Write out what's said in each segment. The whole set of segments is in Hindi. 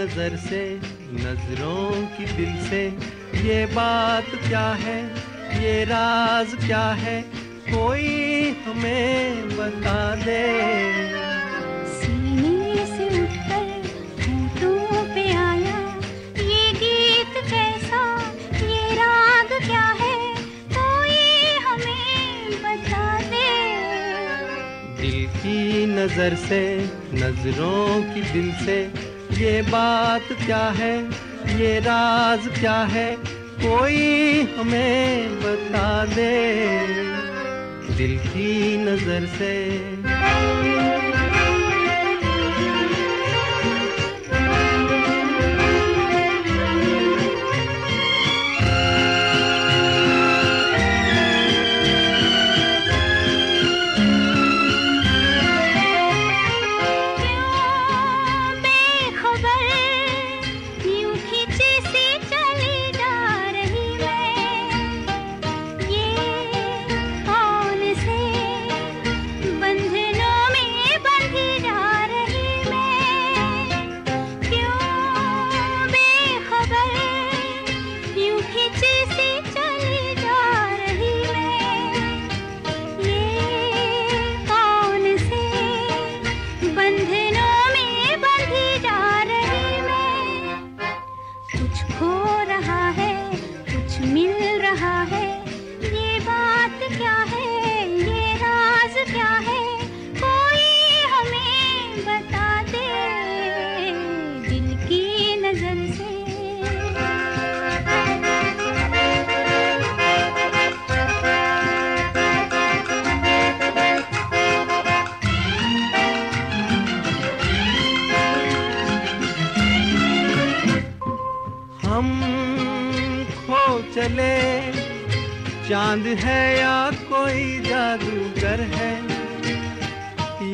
नज़र से नज़रों की दिल से ये बात क्या है? ये राज क्या है? कोई हमें बता दे। सीने से उठकर होठों पे आया। ये गीत कैसा? ये राग क्या है? कोई हमें बता दे। दिल की नज़र से नज़रों की दिल से ये बात क्या है? ये राज क्या है? कोई हमें बता दे। दिल की नज़र से। चले। चाँद है या कोई जादूगर है,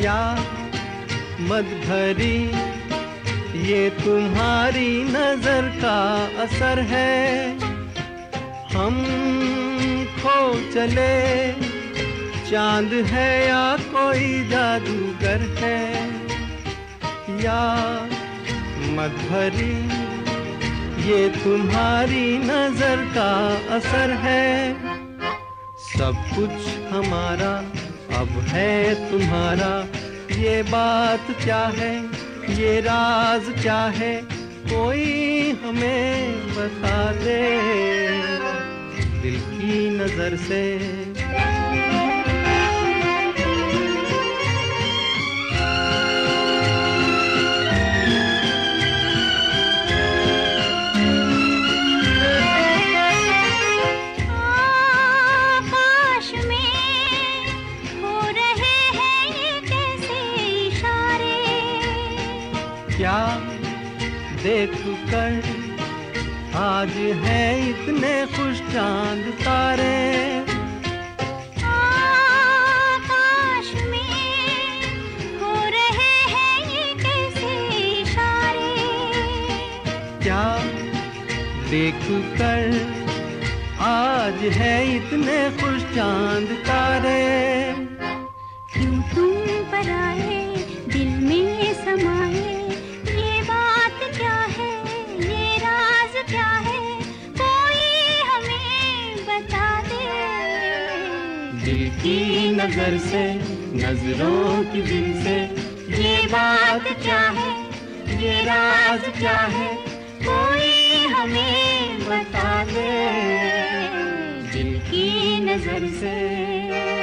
या मद भरी, ये तुम्हारी नज़र का असर है। हम खो चले। चाँद है या कोई जादूगर है, या मद भरी ये तुम्हारी नज़र का असर है। सब कुछ हमारा अब है तुम्हारा। ये बात क्या है? ये राज क्या है? कोई हमें बता दे। दिल की नज़र से। देख कर आज है इतने खुश चाँद तारे। आकाश में हो रहे हैं ये कैसे इशारे? क्या देख कर आज है इतने खुश चाँद तारे। क्यों तुम दिल की नज़र से, नज़रों की दिल से। ये बात क्या है? ये राज क्या है? कोई हमें बता दे। दिल की नज़र से।